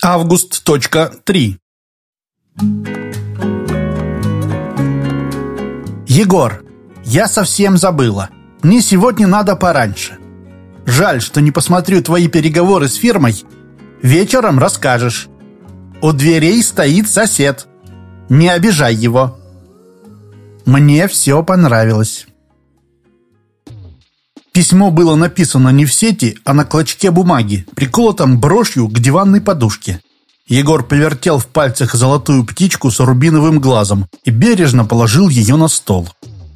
Август.3 Егор, я совсем забыла. Мне сегодня надо пораньше. Жаль, что не посмотрю твои переговоры с фирмой. Вечером расскажешь. У дверей стоит сосед. Не обижай его. Мне все понравилось. Письмо было написано не в сети, а на клочке бумаги, приколотом брошью к диванной подушке. Егор повертел в пальцах золотую птичку с рубиновым глазом и бережно положил ее на стол.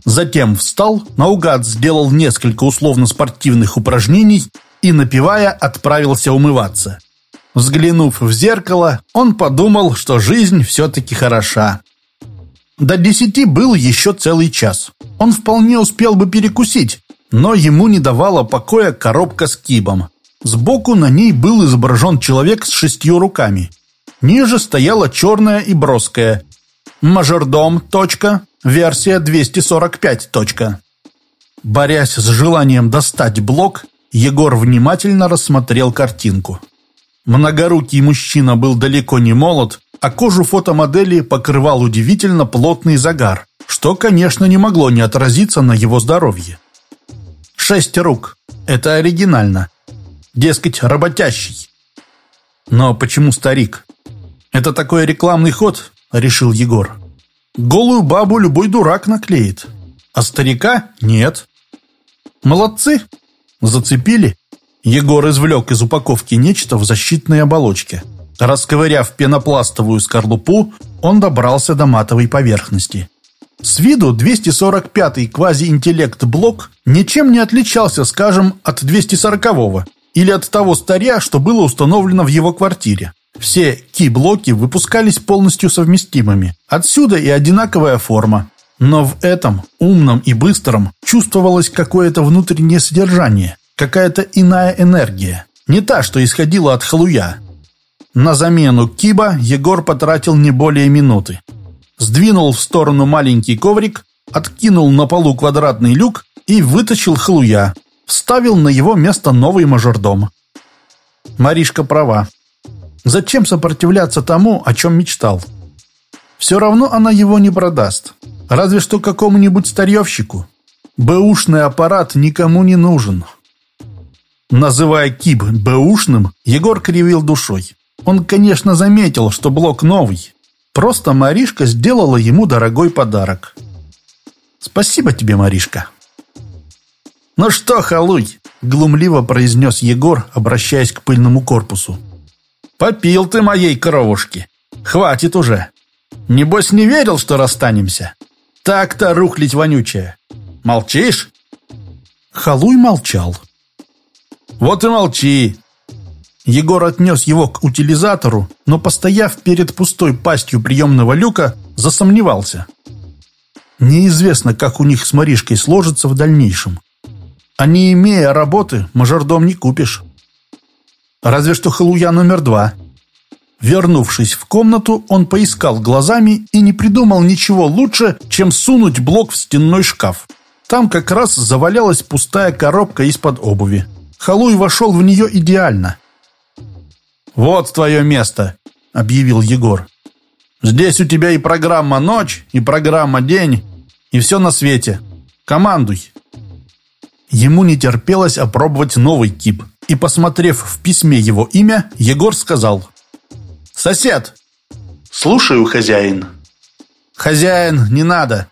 Затем встал, наугад сделал несколько условно-спортивных упражнений и, напивая, отправился умываться. Взглянув в зеркало, он подумал, что жизнь все-таки хороша. До десяти был еще целый час. Он вполне успел бы перекусить, но ему не давала покоя коробка с кибом. Сбоку на ней был изображен человек с шестью руками. Ниже стояла черная и броская. Мажордом. Версия 245. Точка. Борясь с желанием достать блок, Егор внимательно рассмотрел картинку. Многорукий мужчина был далеко не молод, а кожу фотомодели покрывал удивительно плотный загар, что, конечно, не могло не отразиться на его здоровье. Шесть рук. Это оригинально. Дескать, работящий. Но почему старик? Это такой рекламный ход, решил Егор. Голую бабу любой дурак наклеит. А старика нет. Молодцы. Зацепили. Егор извлек из упаковки нечто в защитной оболочке. Расковыряв пенопластовую скорлупу, он добрался до матовой поверхности. С виду 245-й квазиинтеллект-блок ничем не отличался, скажем, от 240-го или от того старья, что было установлено в его квартире. Все ки-блоки выпускались полностью совместимыми. Отсюда и одинаковая форма. Но в этом, умном и быстром, чувствовалось какое-то внутреннее содержание, какая-то иная энергия. Не та, что исходила от халуя. На замену киба Егор потратил не более минуты сдвинул в сторону маленький коврик, откинул на полу квадратный люк и вытащил халуя. Вставил на его место новый мажордом. Маришка права. Зачем сопротивляться тому, о чем мечтал? Все равно она его не продаст. Разве что какому-нибудь старьевщику. Бэушный аппарат никому не нужен. Называя киб бэушным, Егор кривил душой. Он, конечно, заметил, что блок новый, Просто Маришка сделала ему дорогой подарок. Спасибо тебе, Маришка. Ну что, халуй, глумливо произнес Егор, обращаясь к пыльному корпусу. Попил ты моей коровушки. Хватит уже. Небось не верил, что расстанемся? Так-то рухлить вонючая. Молчишь? Халуй молчал. Вот и молчи. Егор отнес его к утилизатору, но, постояв перед пустой пастью приемного люка, засомневался. Неизвестно, как у них с Маришкой сложится в дальнейшем. А не имея работы, мажордом не купишь. Разве что халуя номер два. Вернувшись в комнату, он поискал глазами и не придумал ничего лучше, чем сунуть блок в стенной шкаф. Там как раз завалялась пустая коробка из-под обуви. Халуй вошел в нее идеально. «Вот твое место», — объявил Егор. «Здесь у тебя и программа «Ночь», и программа «День», и все на свете. Командуй». Ему не терпелось опробовать новый тип, и, посмотрев в письме его имя, Егор сказал «Сосед!» «Слушаю, хозяин». «Хозяин, не надо.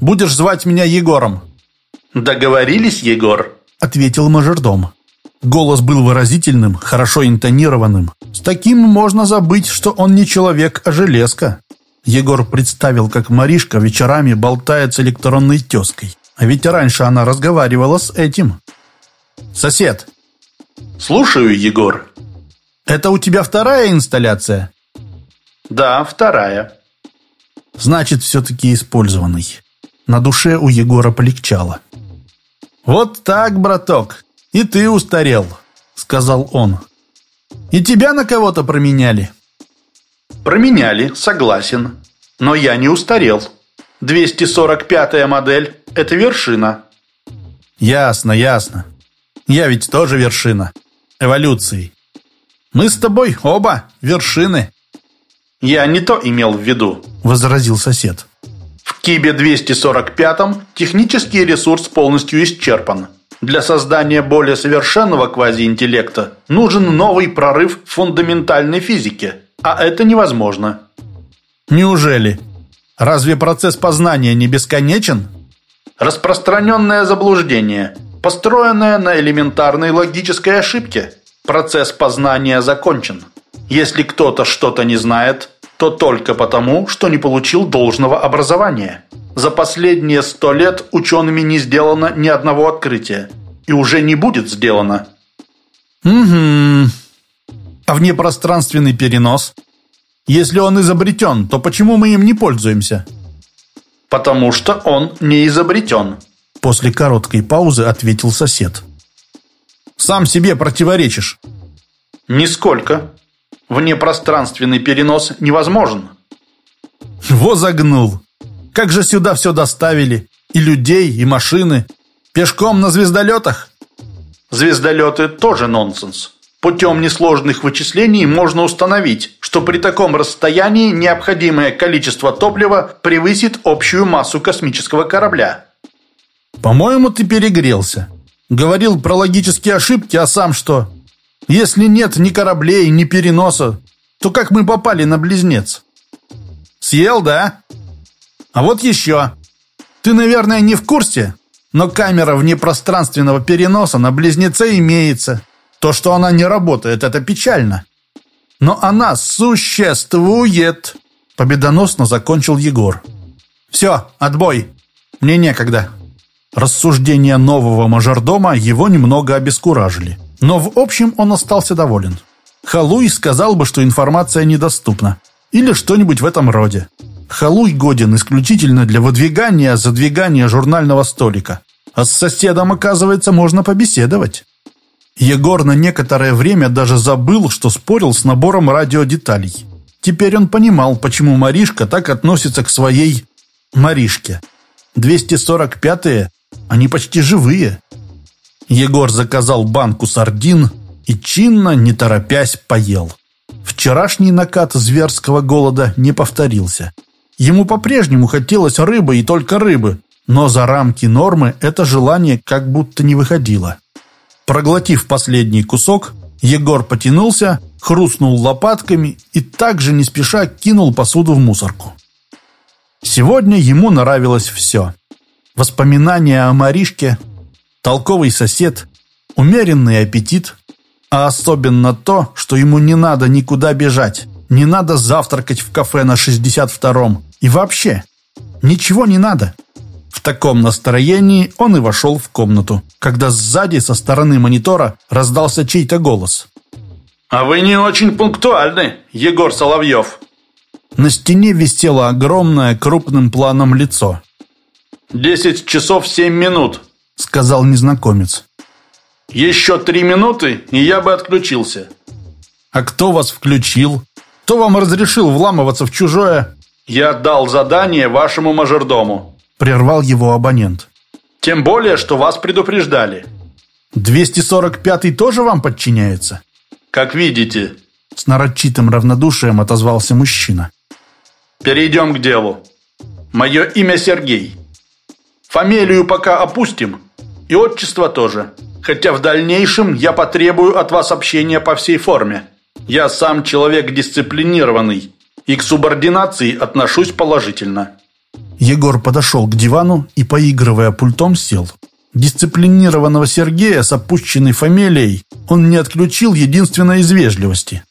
Будешь звать меня Егором». «Договорились, Егор?» — ответил мажордом. Голос был выразительным, хорошо интонированным. С таким можно забыть, что он не человек, а железка. Егор представил, как Маришка вечерами болтает с электронной тезкой. А ведь раньше она разговаривала с этим. «Сосед!» «Слушаю, Егор». «Это у тебя вторая инсталляция?» «Да, вторая». «Значит, все-таки использованный». На душе у Егора полегчало. «Вот так, браток, «И ты устарел», — сказал он. «И тебя на кого-то променяли?» «Променяли, согласен. Но я не устарел. 245-я модель — это вершина». «Ясно, ясно. Я ведь тоже вершина. Эволюции. Мы с тобой оба вершины. Я не то имел в виду, возразил сосед. В Кибе 245 технический ресурс полностью исчерпан. Для создания более совершенного квазиинтеллекта нужен новый прорыв в фундаментальной физике, а это невозможно. Неужели? Разве процесс познания не бесконечен? Распространенное заблуждение, построенное на элементарной логической ошибке. Процесс познания закончен. Если кто-то что-то не знает, то только потому, что не получил должного образования. За последние сто лет учеными не сделано ни одного открытия. И уже не будет сделано. Угу. А внепространственный перенос? Если он изобретен, то почему мы им не пользуемся? Потому что он не изобретен. После короткой паузы ответил сосед. Сам себе противоречишь. Нисколько. Внепространственный перенос невозможен. Во загнул. Как же сюда все доставили? И людей, и машины. Пешком на звездолетах? Звездолеты тоже нонсенс. Путем несложных вычислений можно установить, что при таком расстоянии необходимое количество топлива превысит общую массу космического корабля. По-моему, ты перегрелся. Говорил про логические ошибки, а сам что? Если нет ни кораблей, ни переноса, то как мы попали на Близнец? Съел, да? А вот еще. Ты, наверное, не в курсе, но камера внепространственного переноса на Близнеце имеется. То, что она не работает, это печально. Но она существует. Победоносно закончил Егор. Все, отбой. Мне некогда. Рассуждения нового мажордома его немного обескуражили. Но в общем он остался доволен. Халуй сказал бы, что информация недоступна. Или что-нибудь в этом роде. Халуй годен исключительно для выдвигания, задвигания журнального столика. А с соседом, оказывается, можно побеседовать. Егор на некоторое время даже забыл, что спорил с набором радиодеталей. Теперь он понимал, почему Маришка так относится к своей Маришке. 245-е, они почти живые. Егор заказал банку сардин и чинно, не торопясь, поел. Вчерашний накат зверского голода не повторился. Ему по-прежнему хотелось рыбы и только рыбы, но за рамки нормы это желание как будто не выходило. Проглотив последний кусок, Егор потянулся, хрустнул лопатками и также не спеша кинул посуду в мусорку. Сегодня ему нравилось все. Воспоминания о Маришке, толковый сосед, умеренный аппетит, а особенно то, что ему не надо никуда бежать, не надо завтракать в кафе на 62-м и вообще ничего не надо. В таком настроении он и вошел в комнату, когда сзади со стороны монитора раздался чей-то голос. «А вы не очень пунктуальны, Егор Соловьев!» На стене висело огромное крупным планом лицо. «Десять часов семь минут», — сказал незнакомец. «Еще три минуты, и я бы отключился». «А кто вас включил? Кто вам разрешил вламываться в чужое...» «Я дал задание вашему мажордому», Прервал его абонент. «Тем более, что вас предупреждали». «245-й тоже вам подчиняется?» «Как видите». С нарочитым равнодушием отозвался мужчина. «Перейдем к делу. Мое имя Сергей. Фамилию пока опустим. И отчество тоже. Хотя в дальнейшем я потребую от вас общения по всей форме. Я сам человек дисциплинированный и к субординации отношусь положительно». Егор подошел к дивану и, поигрывая пультом, сел. Дисциплинированного Сергея с опущенной фамилией он не отключил единственно из вежливости.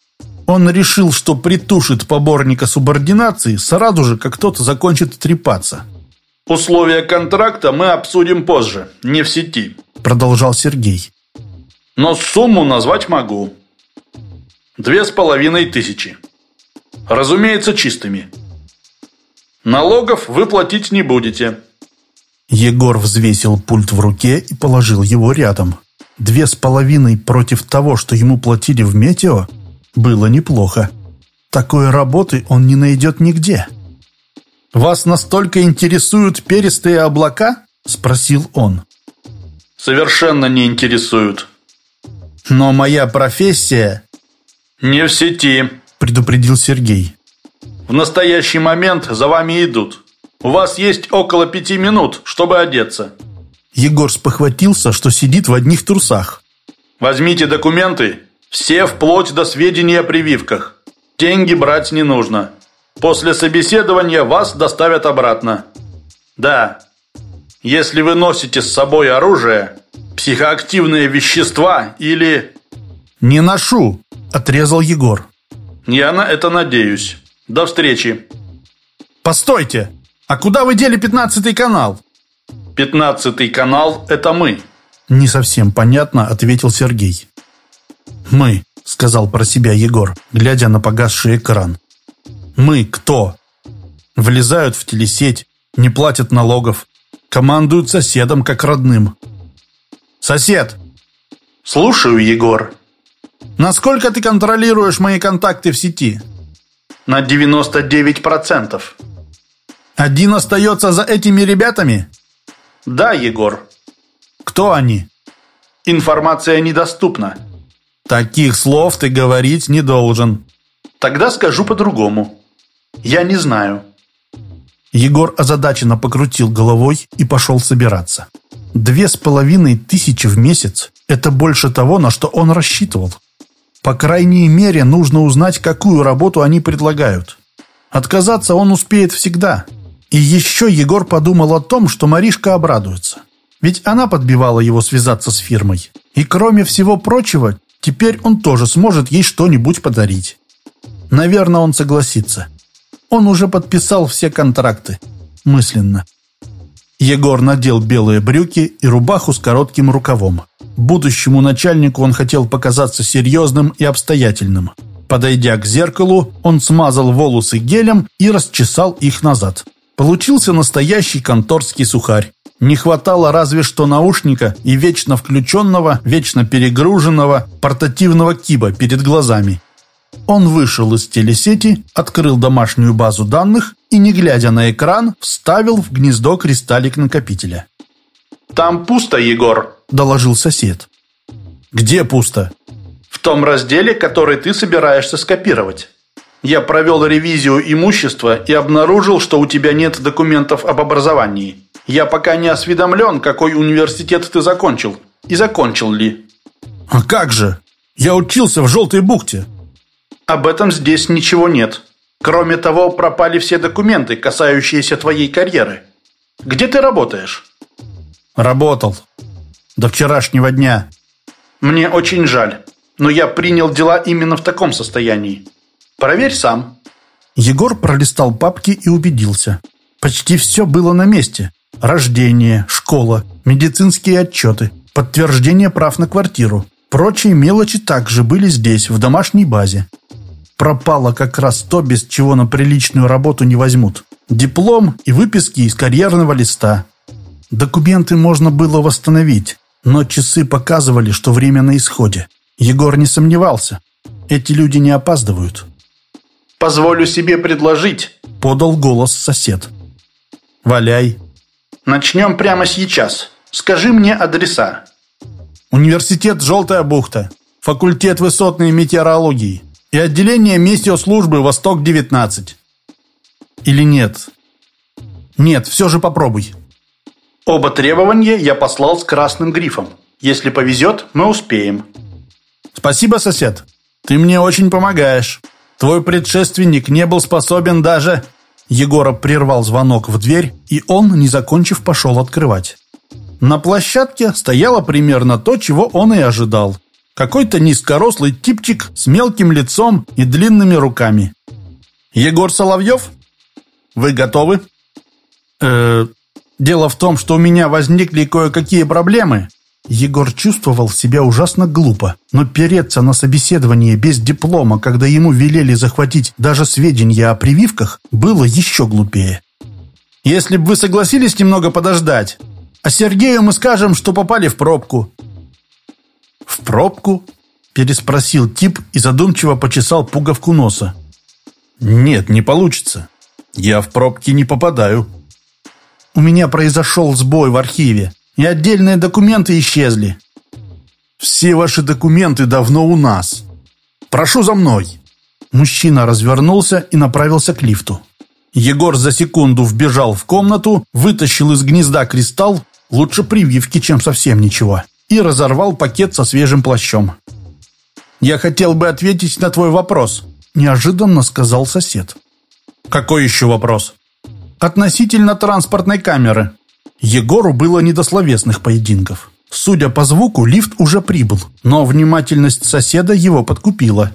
Он решил, что притушит поборника субординации сразу же, как кто-то закончит трепаться. «Условия контракта мы обсудим позже, не в сети», продолжал Сергей. «Но сумму назвать могу. Две с половиной тысячи. Разумеется, чистыми. Налогов вы платить не будете. Егор взвесил пульт в руке и положил его рядом. Две с половиной против того, что ему платили в «Метео», было неплохо. Такой работы он не найдет нигде. «Вас настолько интересуют перистые облака?» – спросил он. «Совершенно не интересуют». «Но моя профессия...» «Не в сети», – предупредил Сергей. «В настоящий момент за вами идут. У вас есть около пяти минут, чтобы одеться». Егор спохватился, что сидит в одних трусах. «Возьмите документы, все вплоть до сведений о прививках. Деньги брать не нужно. После собеседования вас доставят обратно. Да, если вы носите с собой оружие, психоактивные вещества или...» «Не ношу», – отрезал Егор. «Я на это надеюсь. До встречи». «Постойте! А куда вы дели пятнадцатый канал?» «Пятнадцатый канал – это мы». «Не совсем понятно», – ответил Сергей. «Мы», – сказал про себя Егор, глядя на погасший экран. «Мы кто?» Влезают в телесеть, не платят налогов, командуют соседом как родным. «Сосед!» «Слушаю, Егор». «Насколько ты контролируешь мои контакты в сети?» «На 99%. «Один остается за этими ребятами?» «Да, Егор». «Кто они?» «Информация недоступна». «Таких слов ты говорить не должен». «Тогда скажу по-другому. Я не знаю». Егор озадаченно покрутил головой и пошел собираться. Две с половиной тысячи в месяц – это больше того, на что он рассчитывал. По крайней мере, нужно узнать, какую работу они предлагают. Отказаться он успеет всегда. И еще Егор подумал о том, что Маришка обрадуется. Ведь она подбивала его связаться с фирмой. И кроме всего прочего, теперь он тоже сможет ей что-нибудь подарить. Наверное, он согласится. Он уже подписал все контракты. Мысленно. Егор надел белые брюки и рубаху с коротким рукавом. Будущему начальнику он хотел показаться серьезным и обстоятельным. Подойдя к зеркалу, он смазал волосы гелем и расчесал их назад. Получился настоящий конторский сухарь. Не хватало разве что наушника и вечно включенного, вечно перегруженного портативного киба перед глазами. Он вышел из телесети, открыл домашнюю базу данных и, не глядя на экран, вставил в гнездо кристаллик накопителя. «Там пусто, Егор», – доложил сосед. «Где пусто?» «В том разделе, который ты собираешься скопировать. Я провел ревизию имущества и обнаружил, что у тебя нет документов об образовании. Я пока не осведомлен, какой университет ты закончил. И закончил ли». «А как же? Я учился в Желтой бухте». Об этом здесь ничего нет. Кроме того, пропали все документы, касающиеся твоей карьеры. Где ты работаешь? Работал. До вчерашнего дня. Мне очень жаль, но я принял дела именно в таком состоянии. Проверь сам. Егор пролистал папки и убедился. Почти все было на месте. Рождение, школа, медицинские отчеты, подтверждение прав на квартиру. Прочие мелочи также были здесь, в домашней базе. Пропало как раз то, без чего на приличную работу не возьмут. Диплом и выписки из карьерного листа. Документы можно было восстановить, но часы показывали, что время на исходе. Егор не сомневался. Эти люди не опаздывают. «Позволю себе предложить», — подал голос сосед. «Валяй». «Начнем прямо сейчас. Скажи мне адреса». Университет «Желтая бухта», факультет высотной метеорологии и отделение метеослужбы «Восток-19». Или нет? Нет, все же попробуй. Оба требования я послал с красным грифом. Если повезет, мы успеем. Спасибо, сосед. Ты мне очень помогаешь. Твой предшественник не был способен даже... Егора прервал звонок в дверь, и он, не закончив, пошел открывать. На площадке стояло примерно то, чего он и ожидал. Какой-то низкорослый типчик с мелким лицом и длинными руками. «Егор Соловьев? Вы готовы?» э Дело в том, что у меня возникли кое-какие проблемы». Егор чувствовал себя ужасно глупо, но переться на собеседование без диплома, когда ему велели захватить даже сведения о прививках, было еще глупее. «Если бы вы согласились немного подождать, а Сергею мы скажем, что попали в пробку». «В пробку?» – переспросил тип и задумчиво почесал пуговку носа. «Нет, не получится. Я в пробки не попадаю». «У меня произошел сбой в архиве, и отдельные документы исчезли». «Все ваши документы давно у нас». Прошу за мной!» Мужчина развернулся и направился к лифту. Егор за секунду вбежал в комнату, вытащил из гнезда кристалл, лучше прививки, чем совсем ничего, и разорвал пакет со свежим плащом. «Я хотел бы ответить на твой вопрос», – неожиданно сказал сосед. «Какой еще вопрос?» «Относительно транспортной камеры». Егору было не до словесных поединков. Судя по звуку, лифт уже прибыл, но внимательность соседа его подкупила.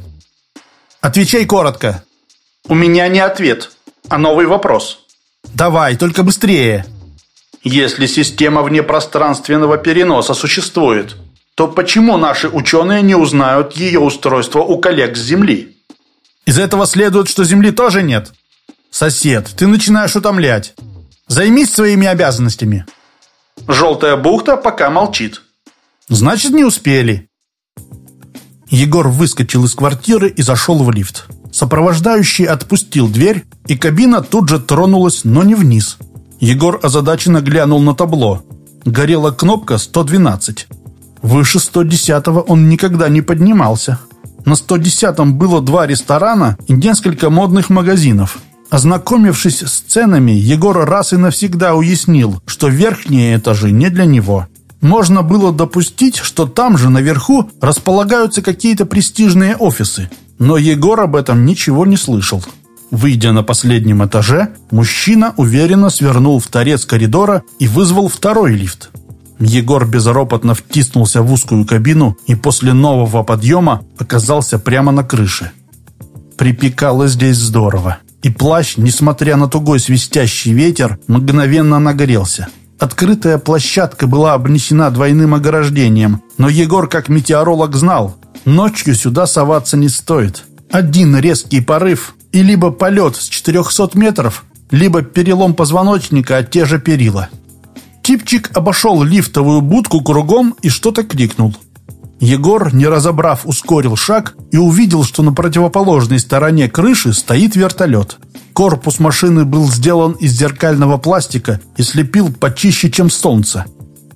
«Отвечай коротко». «У меня не ответ, а новый вопрос». «Давай, только быстрее». «Если система внепространственного переноса существует, то почему наши ученые не узнают ее устройство у коллег с Земли?» «Из этого следует, что Земли тоже нет?» «Сосед, ты начинаешь утомлять. Займись своими обязанностями». «Желтая бухта пока молчит». «Значит, не успели». Егор выскочил из квартиры и зашел в лифт. Сопровождающий отпустил дверь, и кабина тут же тронулась, но не вниз. Егор озадаченно глянул на табло. Горела кнопка 112. Выше 110-го он никогда не поднимался. На 110-м было два ресторана и несколько модных магазинов. Ознакомившись с ценами, Егор раз и навсегда уяснил, что верхние этажи не для него. Можно было допустить, что там же наверху располагаются какие-то престижные офисы. Но Егор об этом ничего не слышал. Выйдя на последнем этаже, мужчина уверенно свернул в торец коридора и вызвал второй лифт. Егор безропотно втиснулся в узкую кабину и после нового подъема оказался прямо на крыше. Припекало здесь здорово. И плащ, несмотря на тугой свистящий ветер, мгновенно нагрелся. Открытая площадка была обнесена двойным ограждением, но Егор, как метеоролог, знал, ночью сюда соваться не стоит. Один резкий порыв и либо полет с 400 метров, либо перелом позвоночника от те же перила. Типчик обошел лифтовую будку кругом и что-то крикнул. Егор, не разобрав, ускорил шаг и увидел, что на противоположной стороне крыши стоит вертолет. Корпус машины был сделан из зеркального пластика и слепил почище, чем солнце.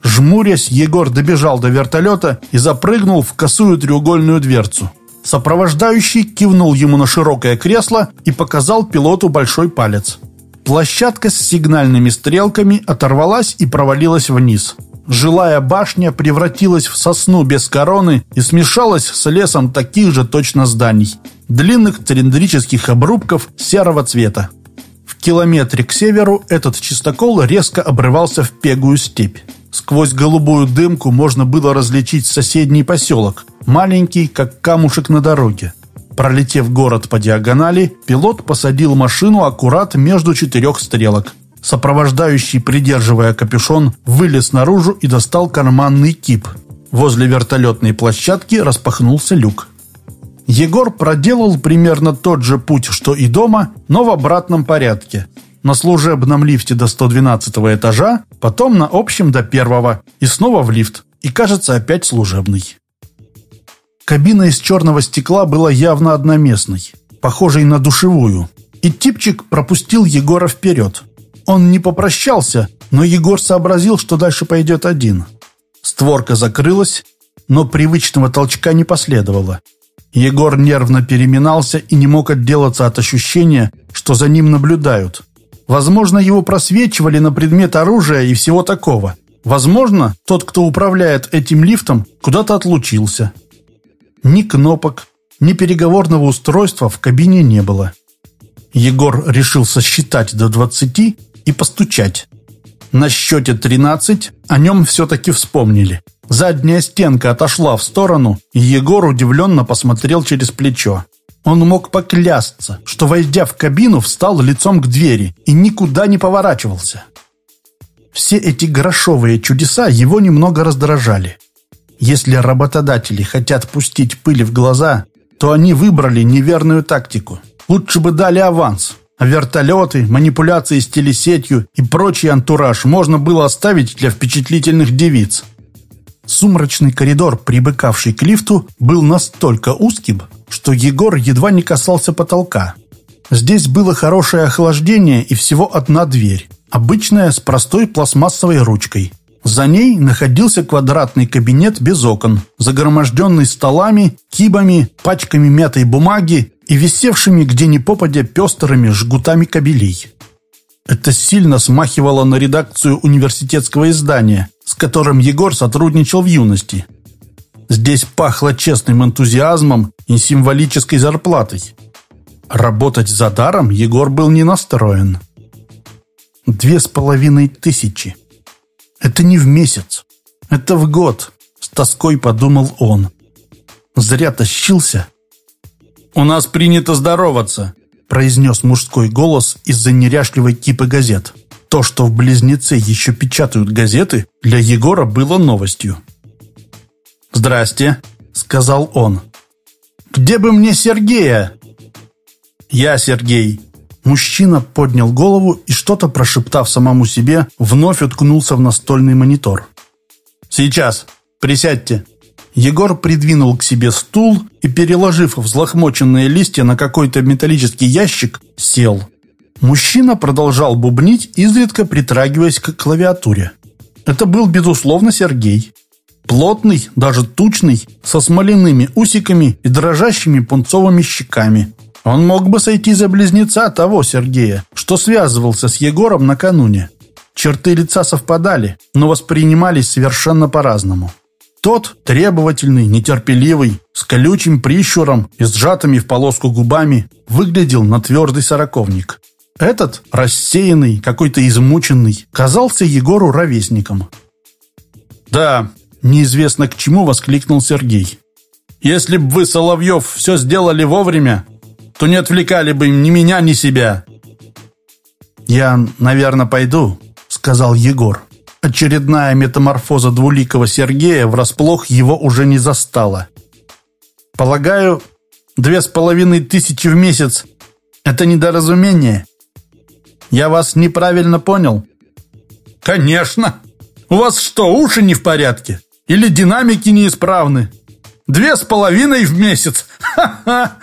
Жмурясь, Егор добежал до вертолета и запрыгнул в косую треугольную дверцу. Сопровождающий кивнул ему на широкое кресло и показал пилоту большой палец. Площадка с сигнальными стрелками оторвалась и провалилась вниз. Жилая башня превратилась в сосну без короны и смешалась с лесом таких же точно зданий длинных цилиндрических обрубков серого цвета. В километре к северу этот чистокол резко обрывался в пегую степь. Сквозь голубую дымку можно было различить соседний поселок, маленький, как камушек на дороге. Пролетев город по диагонали, пилот посадил машину аккурат между четырех стрелок. Сопровождающий, придерживая капюшон, вылез наружу и достал карманный кип. Возле вертолетной площадки распахнулся люк. Егор проделал примерно тот же путь, что и дома, но в обратном порядке. На служебном лифте до 112 этажа, потом на общем до первого, и снова в лифт, и, кажется, опять служебный. Кабина из черного стекла была явно одноместной, похожей на душевую, и типчик пропустил Егора вперед. Он не попрощался, но Егор сообразил, что дальше пойдет один. Створка закрылась, но привычного толчка не последовало. Егор нервно переминался и не мог отделаться от ощущения, что за ним наблюдают. Возможно, его просвечивали на предмет оружия и всего такого. Возможно, тот, кто управляет этим лифтом, куда-то отлучился. Ни кнопок, ни переговорного устройства в кабине не было. Егор решил сосчитать до двадцати и постучать. На счете тринадцать о нем все-таки вспомнили. Задняя стенка отошла в сторону, и Егор удивленно посмотрел через плечо. Он мог поклясться, что, войдя в кабину, встал лицом к двери и никуда не поворачивался. Все эти грошовые чудеса его немного раздражали. Если работодатели хотят пустить пыль в глаза, то они выбрали неверную тактику. Лучше бы дали аванс. А вертолеты, манипуляции с телесетью и прочий антураж можно было оставить для впечатлительных девиц. Сумрачный коридор, прибыкавший к лифту, был настолько узким, что Егор едва не касался потолка. Здесь было хорошее охлаждение и всего одна дверь, обычная с простой пластмассовой ручкой. За ней находился квадратный кабинет без окон, загроможденный столами, кибами, пачками мятой бумаги и висевшими где ни попадя пестрыми жгутами кабелей. Это сильно смахивало на редакцию университетского издания, с которым Егор сотрудничал в юности. Здесь пахло честным энтузиазмом и символической зарплатой. Работать за даром Егор был не настроен. Две с половиной тысячи. Это не в месяц. Это в год. С тоской подумал он. Зря тащился. «У нас принято здороваться», произнес мужской голос из-за неряшливой кипы газет. То, что в Близнеце еще печатают газеты, для Егора было новостью. «Здрасте», — сказал он. «Где бы мне Сергея?» «Я Сергей», Мужчина поднял голову и, что-то прошептав самому себе, вновь уткнулся в настольный монитор. «Сейчас. Присядьте». Егор придвинул к себе стул и, переложив взлохмоченные листья на какой-то металлический ящик, сел. Мужчина продолжал бубнить, изредка притрагиваясь к клавиатуре. Это был, безусловно, Сергей. Плотный, даже тучный, со смоляными усиками и дрожащими пунцовыми щеками. Он мог бы сойти за близнеца того Сергея, что связывался с Егором накануне. Черты лица совпадали, но воспринимались совершенно по-разному. Тот требовательный, нетерпеливый, с колючим прищуром и сжатыми в полоску губами, выглядел на твердый сороковник. Этот, рассеянный, какой-то измученный, казался Егору ровесником. «Да, неизвестно к чему воскликнул Сергей. Если б вы, Соловьев, все сделали вовремя, то не отвлекали бы ни меня, ни себя. «Я, наверное, пойду», — сказал Егор. Очередная метаморфоза двуликого Сергея врасплох его уже не застала. «Полагаю, две с половиной тысячи в месяц — это недоразумение. Я вас неправильно понял?» «Конечно! У вас что, уши не в порядке? Или динамики неисправны? Две с половиной в месяц! Ха-ха!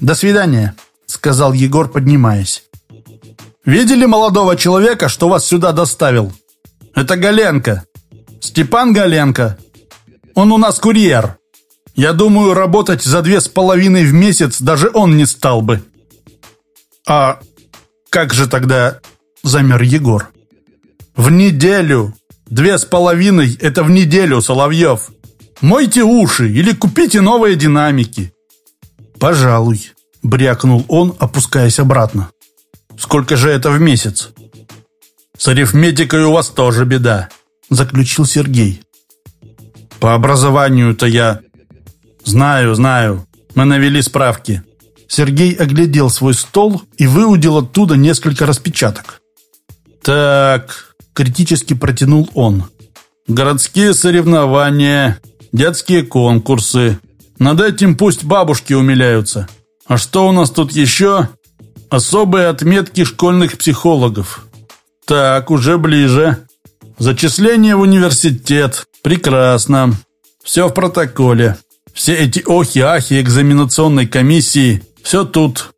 «До свидания», — сказал Егор, поднимаясь. «Видели молодого человека, что вас сюда доставил? Это Галенко. Степан Галенко. Он у нас курьер. Я думаю, работать за две с половиной в месяц даже он не стал бы». «А как же тогда...» — замер Егор. «В неделю. Две с половиной — это в неделю, Соловьев. Мойте уши или купите новые динамики. «Пожалуй», — брякнул он, опускаясь обратно. «Сколько же это в месяц?» «С арифметикой у вас тоже беда», — заключил Сергей. «По образованию-то я...» «Знаю, знаю. Мы навели справки». Сергей оглядел свой стол и выудил оттуда несколько распечаток. «Так», — критически протянул он. «Городские соревнования, детские конкурсы, над этим пусть бабушки умиляются. А что у нас тут еще? Особые отметки школьных психологов. Так, уже ближе. Зачисление в университет. Прекрасно. Все в протоколе. Все эти охи-ахи экзаменационной комиссии. Все тут.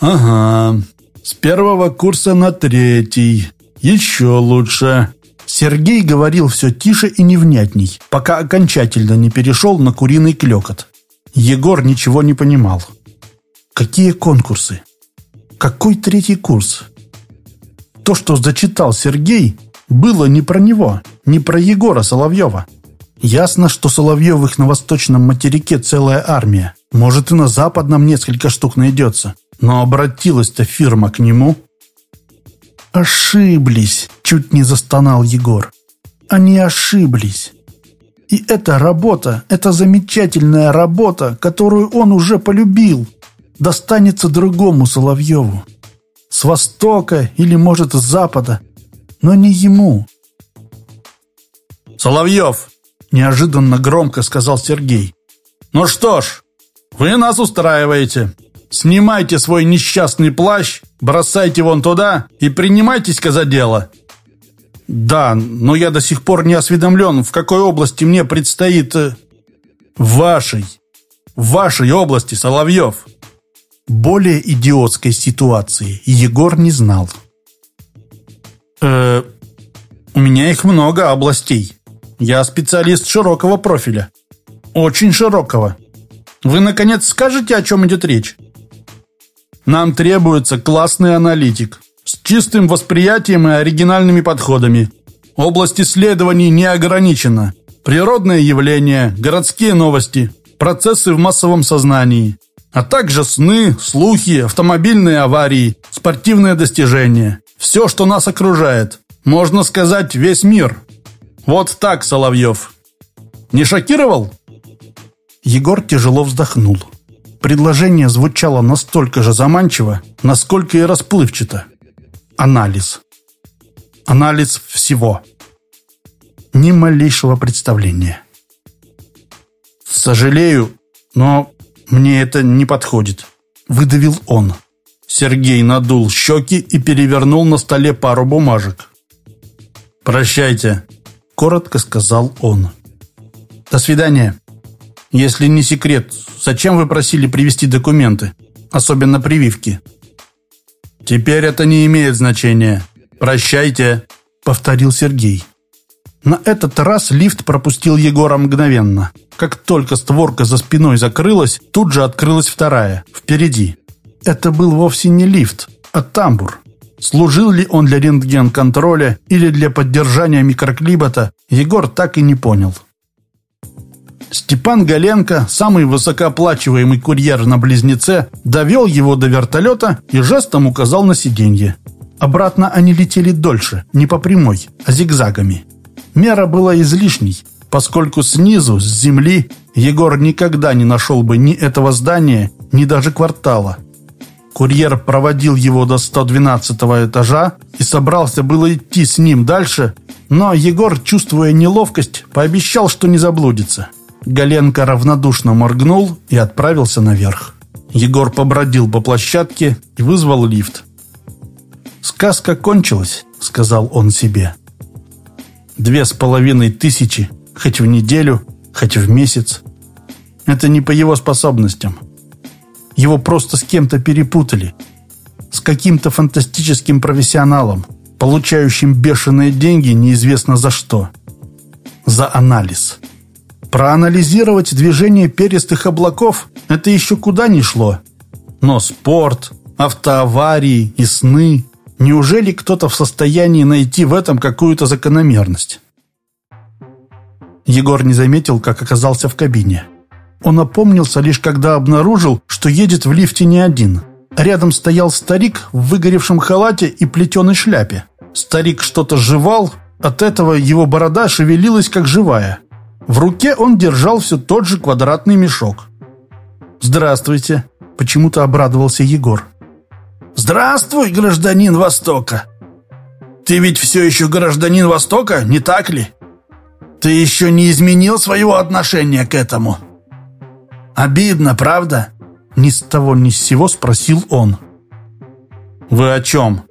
Ага. С первого курса на третий. Еще лучше. Сергей говорил все тише и невнятней, пока окончательно не перешел на куриный клекот. Егор ничего не понимал. Какие конкурсы? Какой третий курс? То, что зачитал Сергей, было не про него, не про Егора Соловьева. Ясно, что Соловьевых на восточном материке целая армия. Может, и на западном несколько штук найдется. Но обратилась-то фирма к нему. «Ошиблись!» – чуть не застонал Егор. «Они ошиблись!» И эта работа, эта замечательная работа, которую он уже полюбил, достанется другому Соловьеву. С востока или, может, с запада, но не ему. «Соловьев!» – неожиданно громко сказал Сергей. «Ну что ж, вы нас устраиваете. Снимайте свой несчастный плащ, бросайте вон туда и принимайтесь-ка за дело». «Да, но я до сих пор не осведомлен, в какой области мне предстоит...» э, «В вашей. В вашей области, Соловьев». Более идиотской ситуации Егор не знал. «Э, У меня их много областей. Я специалист широкого профиля. Очень широкого. Вы, наконец, скажете, о чем идет речь? Нам требуется классный аналитик с чистым восприятием и оригинальными подходами. Область исследований не ограничена. Природные явления, городские новости, процессы в массовом сознании, а также сны, слухи, автомобильные аварии, спортивные достижения. Все, что нас окружает. Можно сказать, весь мир. Вот так, Соловьев. Не шокировал? Егор тяжело вздохнул. Предложение звучало настолько же заманчиво, насколько и расплывчато. Анализ. Анализ всего. Ни малейшего представления. «Сожалею, но мне это не подходит», — выдавил он. Сергей надул щеки и перевернул на столе пару бумажек. «Прощайте», — коротко сказал он. «До свидания. Если не секрет, зачем вы просили привезти документы, особенно прививки?» «Теперь это не имеет значения. Прощайте», — повторил Сергей. На этот раз лифт пропустил Егора мгновенно. Как только створка за спиной закрылась, тут же открылась вторая, впереди. Это был вовсе не лифт, а тамбур. Служил ли он для рентген-контроля или для поддержания микроклимата, Егор так и не понял. Степан Галенко, самый высокооплачиваемый курьер на Близнеце, довел его до вертолета и жестом указал на сиденье. Обратно они летели дольше, не по прямой, а зигзагами. Мера была излишней, поскольку снизу, с земли, Егор никогда не нашел бы ни этого здания, ни даже квартала. Курьер проводил его до 112 этажа и собрался было идти с ним дальше, но Егор, чувствуя неловкость, пообещал, что не заблудится. Галенко равнодушно моргнул и отправился наверх. Егор побродил по площадке и вызвал лифт. «Сказка кончилась», — сказал он себе. «Две с половиной тысячи, хоть в неделю, хоть в месяц. Это не по его способностям». Его просто с кем-то перепутали. С каким-то фантастическим профессионалом, получающим бешеные деньги неизвестно за что. За анализ. Проанализировать движение перистых облаков – это еще куда ни шло. Но спорт, автоаварии и сны – Неужели кто-то в состоянии найти в этом какую-то закономерность? Егор не заметил, как оказался в кабине. Он опомнился лишь когда обнаружил, что едет в лифте не один. Рядом стоял старик в выгоревшем халате и плетеной шляпе. Старик что-то жевал, от этого его борода шевелилась как живая. В руке он держал все тот же квадратный мешок. «Здравствуйте», — почему-то обрадовался Егор. «Здравствуй, гражданин Востока! Ты ведь все еще гражданин Востока, не так ли? Ты еще не изменил своего отношения к этому?» Обидно, правда?» Ни с того ни с сего спросил он. «Вы о чем?»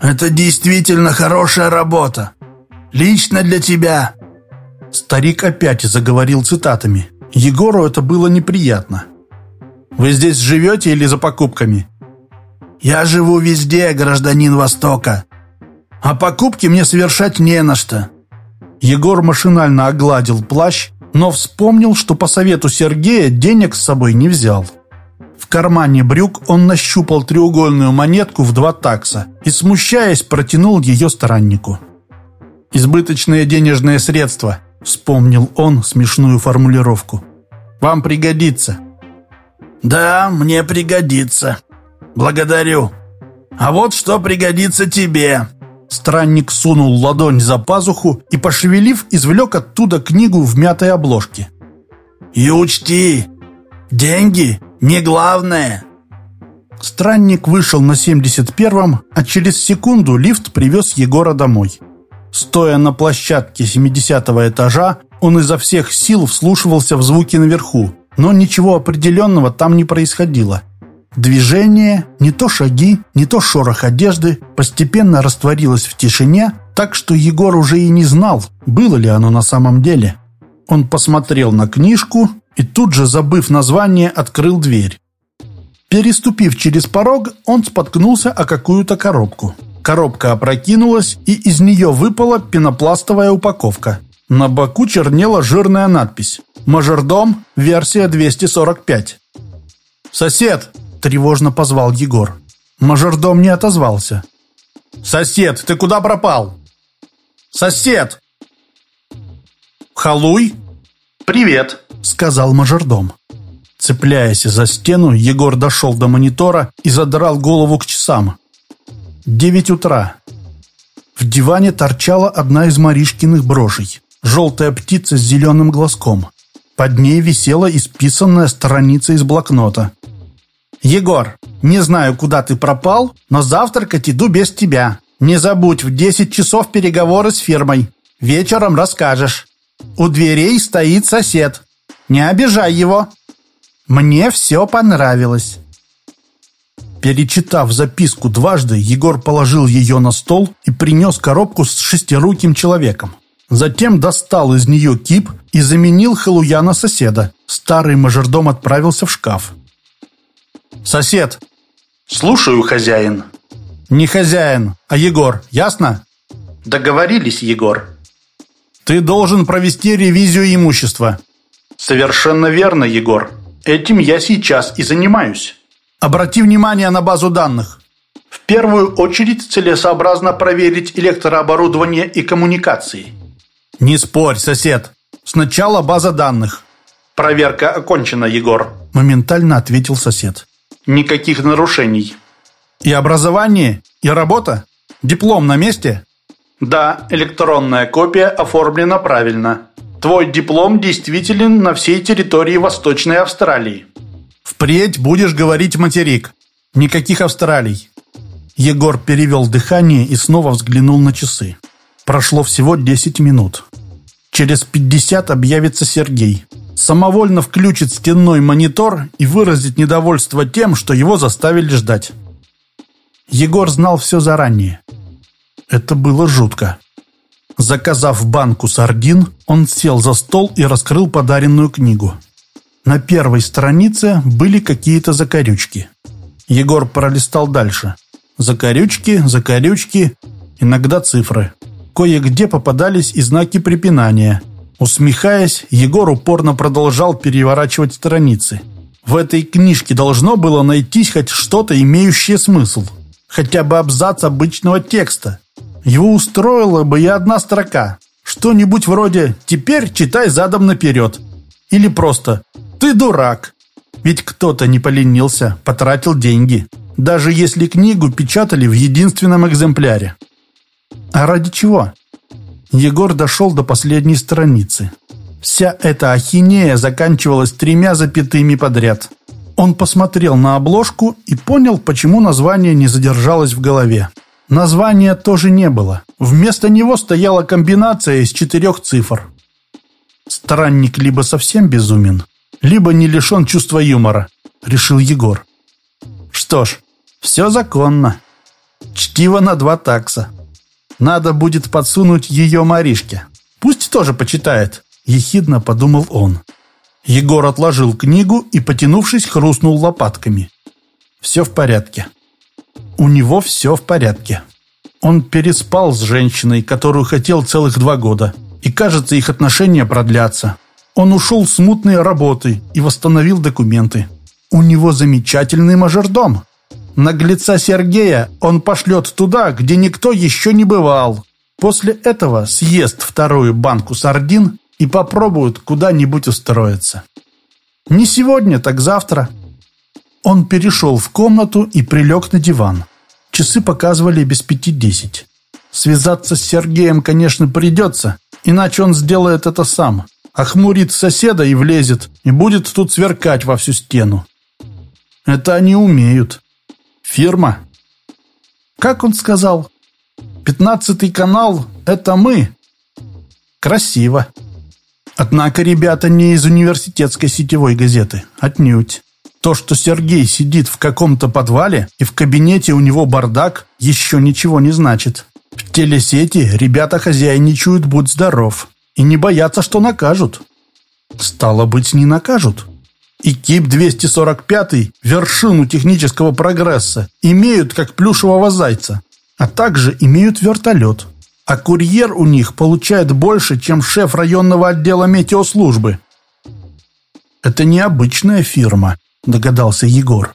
«Это действительно хорошая работа. Лично для тебя». Старик опять заговорил цитатами. Егору это было неприятно. «Вы здесь живете или за покупками?» «Я живу везде, гражданин Востока. А покупки мне совершать не на что». Егор машинально огладил плащ, но вспомнил, что по совету Сергея денег с собой не взял. В кармане брюк он нащупал треугольную монетку в два такса и, смущаясь, протянул ее страннику. «Избыточные денежные средства», — вспомнил он смешную формулировку. «Вам пригодится». «Да, мне пригодится. Благодарю. А вот что пригодится тебе», Странник сунул ладонь за пазуху и, пошевелив, извлек оттуда книгу в мятой обложке. «И учти, деньги не главное!» Странник вышел на 71-м, а через секунду лифт привез Егора домой. Стоя на площадке 70-го этажа, он изо всех сил вслушивался в звуки наверху, но ничего определенного там не происходило – Движение, не то шаги, не то шорох одежды, постепенно растворилось в тишине, так что Егор уже и не знал, было ли оно на самом деле. Он посмотрел на книжку и тут же, забыв название, открыл дверь. Переступив через порог, он споткнулся о какую-то коробку. Коробка опрокинулась, и из нее выпала пенопластовая упаковка. На боку чернела жирная надпись «Мажордом, версия 245». «Сосед!» – тревожно позвал Егор. Мажордом не отозвался. «Сосед, ты куда пропал?» «Сосед!» «Халуй?» «Привет», — сказал мажордом. Цепляясь за стену, Егор дошел до монитора и задрал голову к часам. Девять утра. В диване торчала одна из Маришкиных брошей. Желтая птица с зеленым глазком. Под ней висела исписанная страница из блокнота. «Егор, не знаю, куда ты пропал, но завтракать иду без тебя. Не забудь, в десять часов переговоры с фирмой. Вечером расскажешь. У дверей стоит сосед. Не обижай его. Мне все понравилось». Перечитав записку дважды, Егор положил ее на стол и принес коробку с шестируким человеком. Затем достал из нее кип и заменил халуя на соседа. Старый мажордом отправился в шкаф. «Сосед!» «Слушаю, хозяин». «Не хозяин, а Егор, ясно?» «Договорились, Егор». «Ты должен провести ревизию имущества». «Совершенно верно, Егор. Этим я сейчас и занимаюсь». Обрати внимание на базу данных. В первую очередь целесообразно проверить электрооборудование и коммуникации. Не спорь, сосед. Сначала база данных. Проверка окончена, Егор. Моментально ответил сосед. Никаких нарушений. И образование, и работа? Диплом на месте? Да, электронная копия оформлена правильно. Твой диплом действителен на всей территории Восточной Австралии. Впредь будешь говорить материк. Никаких Австралий. Егор перевел дыхание и снова взглянул на часы. Прошло всего 10 минут. Через 50 объявится Сергей. Самовольно включит стенной монитор и выразит недовольство тем, что его заставили ждать. Егор знал все заранее. Это было жутко. Заказав банку сардин, он сел за стол и раскрыл подаренную книгу. На первой странице были какие-то закорючки. Егор пролистал дальше. Закорючки, закорючки, иногда цифры. Кое-где попадались и знаки препинания. Усмехаясь, Егор упорно продолжал переворачивать страницы. В этой книжке должно было найтись хоть что-то, имеющее смысл. Хотя бы абзац обычного текста. Его устроила бы и одна строка. Что-нибудь вроде «Теперь читай задом наперед». Или просто ты дурак. Ведь кто-то не поленился, потратил деньги. Даже если книгу печатали в единственном экземпляре. А ради чего? Егор дошел до последней страницы. Вся эта ахинея заканчивалась тремя запятыми подряд. Он посмотрел на обложку и понял, почему название не задержалось в голове. Названия тоже не было. Вместо него стояла комбинация из четырех цифр. Странник либо совсем безумен, либо не лишен чувства юмора, решил Егор. Что ж, все законно. Чтиво на два такса. Надо будет подсунуть ее Маришке. Пусть тоже почитает, ехидно подумал он. Егор отложил книгу и, потянувшись, хрустнул лопатками. Все в порядке. У него все в порядке. Он переспал с женщиной, которую хотел целых два года. И, кажется, их отношения продлятся. Он ушел с мутной работы и восстановил документы. У него замечательный мажордом. Наглеца Сергея он пошлет туда, где никто еще не бывал. После этого съест вторую банку сардин и попробует куда-нибудь устроиться. Не сегодня, так завтра. Он перешел в комнату и прилег на диван. Часы показывали без пяти десять. Связаться с Сергеем, конечно, придется, иначе он сделает это сам охмурит соседа и влезет, и будет тут сверкать во всю стену. Это они умеют. Фирма. Как он сказал? Пятнадцатый канал — это мы. Красиво. Однако ребята не из университетской сетевой газеты. Отнюдь. То, что Сергей сидит в каком-то подвале и в кабинете у него бардак, еще ничего не значит. В телесети ребята хозяйничают «Будь здоров» и не боятся, что накажут. Стало быть, не накажут. И КИП-245, вершину технического прогресса, имеют как плюшевого зайца. а также имеют вертолет. А курьер у них получает больше, чем шеф районного отдела метеослужбы. Это необычная фирма, догадался Егор.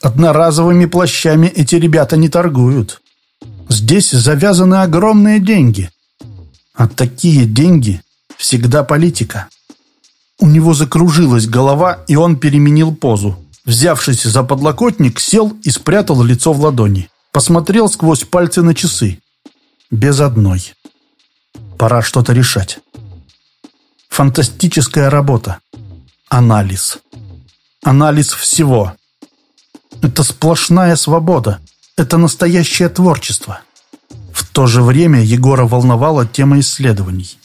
Одноразовыми плащами эти ребята не торгуют. Здесь завязаны огромные деньги. А такие деньги всегда политика. У него закружилась голова, и он переменил позу. Взявшись за подлокотник, сел и спрятал лицо в ладони. Посмотрел сквозь пальцы на часы. Без одной. Пора что-то решать. Фантастическая работа. Анализ. Анализ всего. Это сплошная свобода. Это настоящее творчество. В то же время Егора волновала тема исследований.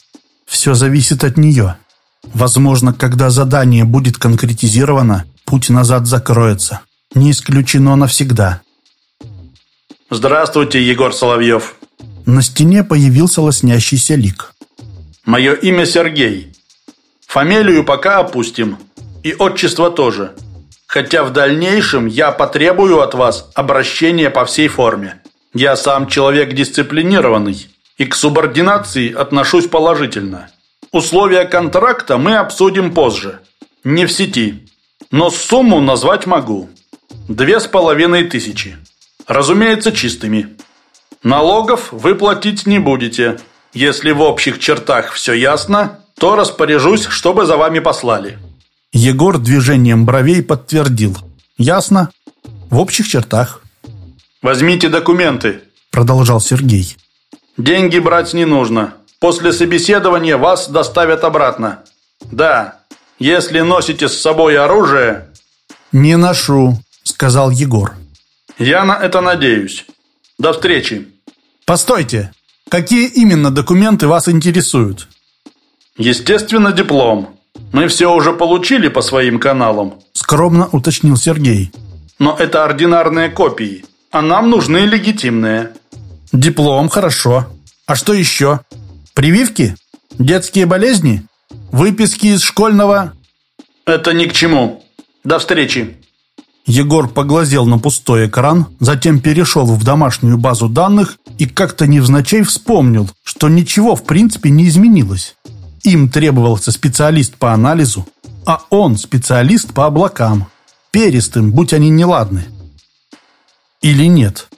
Все зависит от нее. Возможно, когда задание будет конкретизировано, путь назад закроется. Не исключено навсегда. Здравствуйте, Егор Соловьев. На стене появился лоснящийся лик. Мое имя Сергей. Фамилию пока опустим. И отчество тоже. Хотя в дальнейшем я потребую от вас обращения по всей форме. Я сам человек дисциплинированный и к субординации отношусь положительно. Условия контракта мы обсудим позже. Не в сети. Но сумму назвать могу. Две с половиной тысячи. Разумеется, чистыми. Налогов вы платить не будете. Если в общих чертах все ясно, то распоряжусь, чтобы за вами послали. Егор движением бровей подтвердил. Ясно. В общих чертах. Возьмите документы, продолжал Сергей. Деньги брать не нужно. После собеседования вас доставят обратно. Да, если носите с собой оружие... Не ношу, сказал Егор. Я на это надеюсь. До встречи. Постойте. Какие именно документы вас интересуют? Естественно, диплом. Мы все уже получили по своим каналам. Скромно уточнил Сергей. Но это ординарные копии, а нам нужны легитимные. Диплом, хорошо. А что еще? Прививки? Детские болезни? Выписки из школьного... Это ни к чему. До встречи. Егор поглазел на пустой экран, затем перешел в домашнюю базу данных и как-то невзначай вспомнил, что ничего в принципе не изменилось. Им требовался специалист по анализу, а он специалист по облакам. Перистым, будь они неладны. Или нет?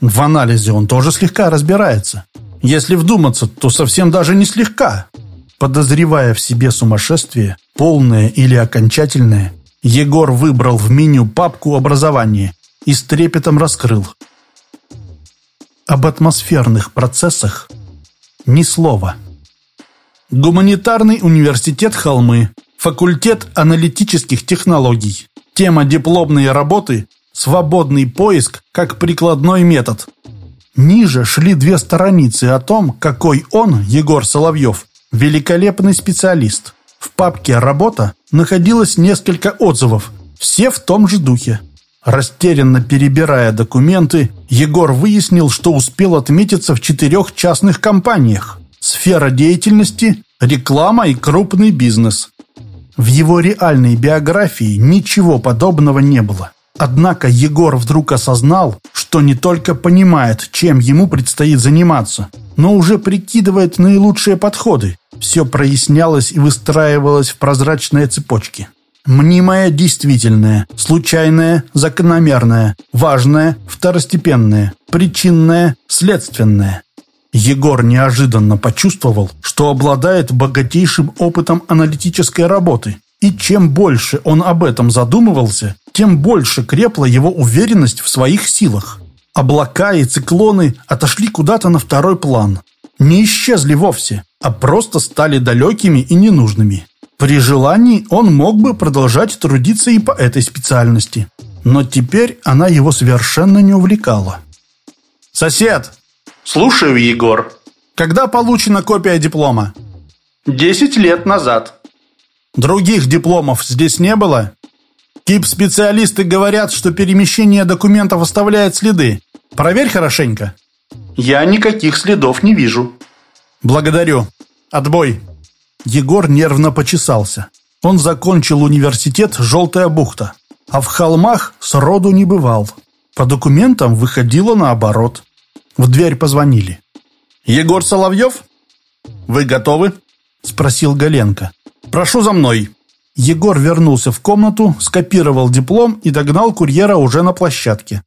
В анализе он тоже слегка разбирается. Если вдуматься, то совсем даже не слегка. Подозревая в себе сумасшествие, полное или окончательное, Егор выбрал в меню папку «Образование» и с трепетом раскрыл. Об атмосферных процессах ни слова. Гуманитарный университет Холмы, факультет аналитических технологий. Тема дипломной работы «Свободный поиск как прикладной метод». Ниже шли две страницы о том, какой он, Егор Соловьев, великолепный специалист – в папке «Работа» находилось несколько отзывов, все в том же духе. Растерянно перебирая документы, Егор выяснил, что успел отметиться в четырех частных компаниях. Сфера деятельности – реклама и крупный бизнес. В его реальной биографии ничего подобного не было. Однако Егор вдруг осознал, что не только понимает, чем ему предстоит заниматься, но уже прикидывает наилучшие подходы. Все прояснялось и выстраивалось в прозрачные цепочки. Мнимое – действительное, случайное – закономерное, важное – второстепенное, причинное – следственное. Егор неожиданно почувствовал, что обладает богатейшим опытом аналитической работы. И чем больше он об этом задумывался, тем больше крепла его уверенность в своих силах. Облака и циклоны отошли куда-то на второй план. Не исчезли вовсе, а просто стали далекими и ненужными. При желании он мог бы продолжать трудиться и по этой специальности. Но теперь она его совершенно не увлекала. «Сосед!» «Слушаю, Егор». «Когда получена копия диплома?» «Десять лет назад». «Других дипломов здесь не было?» КИП-специалисты говорят, что перемещение документов оставляет следы. Проверь хорошенько. Я никаких следов не вижу. Благодарю. Отбой. Егор нервно почесался. Он закончил университет «Желтая бухта», а в холмах сроду не бывал. По документам выходило наоборот. В дверь позвонили. «Егор Соловьев? Вы готовы?» – спросил Галенко. «Прошу за мной». Егор вернулся в комнату, скопировал диплом и догнал курьера уже на площадке.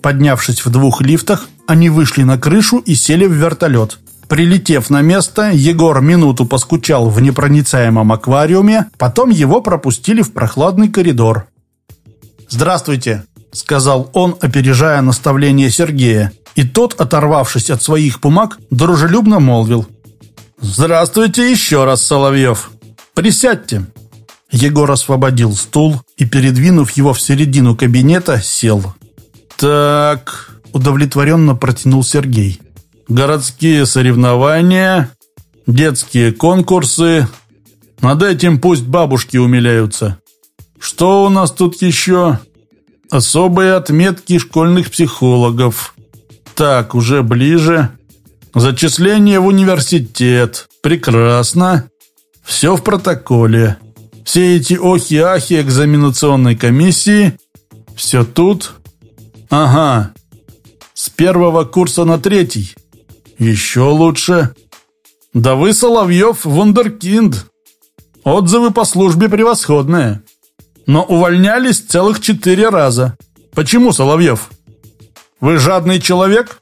Поднявшись в двух лифтах, они вышли на крышу и сели в вертолет. Прилетев на место, Егор минуту поскучал в непроницаемом аквариуме, потом его пропустили в прохладный коридор. «Здравствуйте», — сказал он, опережая наставление Сергея, и тот, оторвавшись от своих бумаг, дружелюбно молвил. «Здравствуйте еще раз, Соловьев. Присядьте». Егор освободил стул и, передвинув его в середину кабинета, сел. «Так...» – удовлетворенно протянул Сергей. «Городские соревнования, детские конкурсы. Над этим пусть бабушки умиляются. Что у нас тут еще? Особые отметки школьных психологов. Так, уже ближе. Зачисление в университет. Прекрасно. Все в протоколе. Все эти охи-ахи экзаменационной комиссии. Все тут. Ага. С первого курса на третий. Еще лучше. Да вы, Соловьев, вундеркинд. Отзывы по службе превосходные. Но увольнялись целых четыре раза. Почему, Соловьев? Вы жадный человек?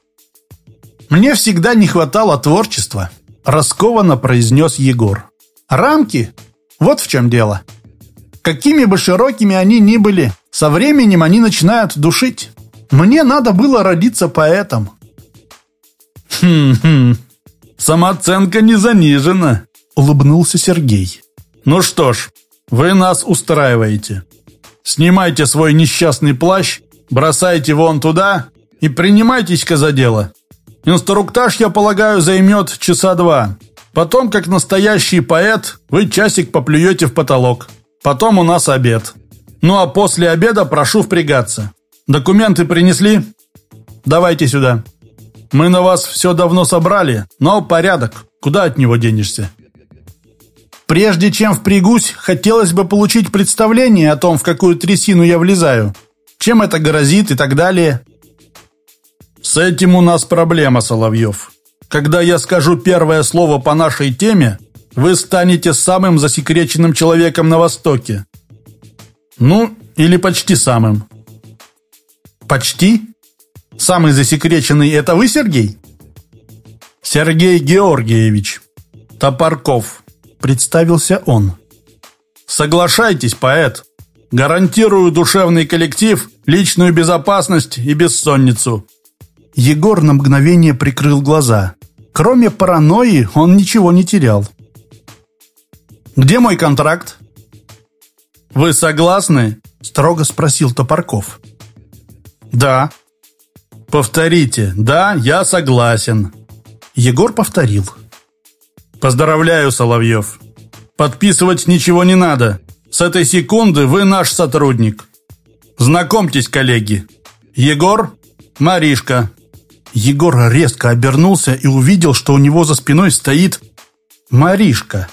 Мне всегда не хватало творчества, раскованно произнес Егор. Рамки? Вот в чем дело. Какими бы широкими они ни были, со временем они начинают душить. Мне надо было родиться поэтом. Хм-хм, самооценка не занижена, улыбнулся Сергей. Ну что ж, вы нас устраиваете. Снимайте свой несчастный плащ, бросайте вон туда и принимайтесь-ка за дело. Инструктаж, я полагаю, займет часа два. Потом, как настоящий поэт, вы часик поплюете в потолок. Потом у нас обед. Ну а после обеда прошу впрягаться. Документы принесли? Давайте сюда. Мы на вас все давно собрали, но порядок. Куда от него денешься? Прежде чем впрягусь, хотелось бы получить представление о том, в какую трясину я влезаю. Чем это грозит и так далее. С этим у нас проблема, Соловьев. Когда я скажу первое слово по нашей теме, вы станете самым засекреченным человеком на Востоке. Ну, или почти самым. Почти? Самый засекреченный это вы, Сергей? Сергей Георгиевич. Топорков. Представился он. Соглашайтесь, поэт. Гарантирую душевный коллектив, личную безопасность и бессонницу. Егор на мгновение прикрыл глаза. Кроме паранойи, он ничего не терял. «Где мой контракт?» «Вы согласны?» – строго спросил Топорков. «Да». «Повторите. Да, я согласен». Егор повторил. «Поздравляю, Соловьев. Подписывать ничего не надо. С этой секунды вы наш сотрудник. Знакомьтесь, коллеги. Егор, Маришка». Егор резко обернулся и увидел, что у него за спиной стоит Маришка.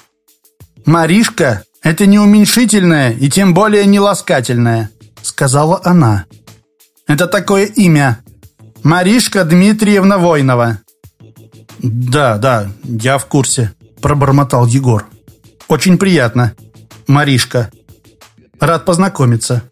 «Маришка – это не уменьшительное и тем более не ласкательное», – сказала она. «Это такое имя. Маришка Дмитриевна Войнова». «Да, да, я в курсе», – пробормотал Егор. «Очень приятно, Маришка. Рад познакомиться».